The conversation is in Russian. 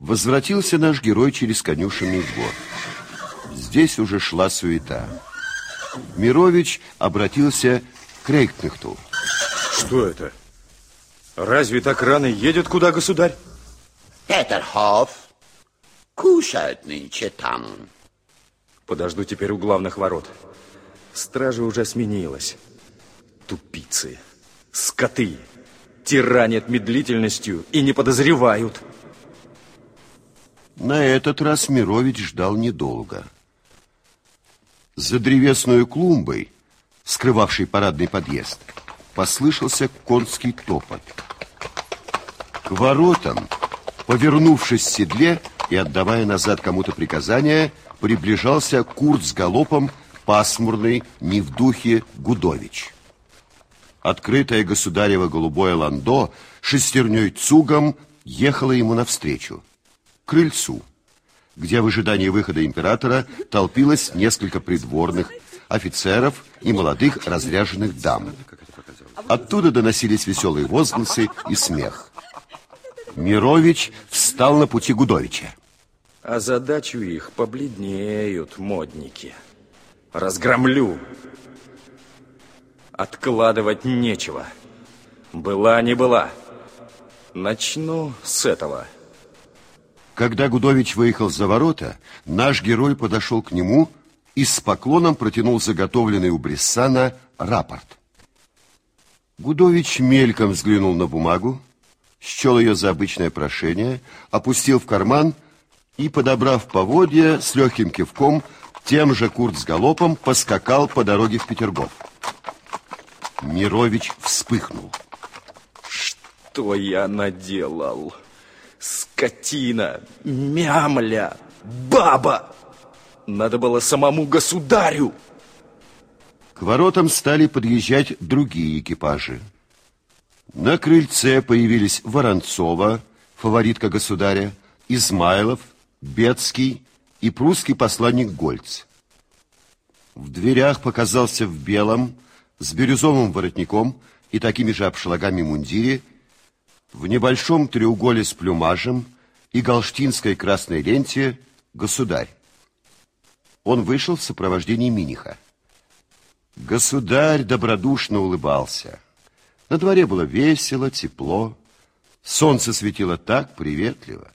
Возвратился наш герой через конюшенный двор. Здесь уже шла суета. Мирович обратился к Рейкнехту. Что это? Разве так рано едет куда, государь? Петерхоф кушает нынче там. Подожду теперь у главных ворот. Стража уже сменилась. Тупицы, скоты, тиранят медлительностью и не подозревают. На этот раз Мирович ждал недолго. За древесной клумбой, скрывавшей парадный подъезд, послышался конский топот. К воротам, повернувшись в седле и отдавая назад кому-то приказание, приближался Курт с галопом, пасмурный, не в духе Гудович. Открытое государево голубое ландо шестерней цугом ехало ему навстречу крыльцу, где в ожидании выхода императора толпилось несколько придворных, офицеров и молодых разряженных дам. Оттуда доносились веселые возгласы и смех. Мирович встал на пути Гудовича. А задачу их побледнеют модники. Разгромлю. Откладывать нечего. Была не была. Начну с этого. Когда Гудович выехал за ворота, наш герой подошел к нему и с поклоном протянул заготовленный у Брессана рапорт. Гудович мельком взглянул на бумагу, счел ее за обычное прошение, опустил в карман и, подобрав поводья, с легким кивком, тем же Курт с галопом поскакал по дороге в Петергоф. Мирович вспыхнул. Что я наделал? Скотина, мямля, баба! Надо было самому государю. К воротам стали подъезжать другие экипажи. На крыльце появились Воронцова, фаворитка государя, Измайлов, Бецкий и прусский посланник Гольц. В дверях показался в белом, с бирюзовым воротником и такими же обшлагами мундире в небольшом треуголе с плюмажем и галштинской красной ленте государь. Он вышел в сопровождении Миниха. Государь добродушно улыбался. На дворе было весело, тепло. Солнце светило так приветливо.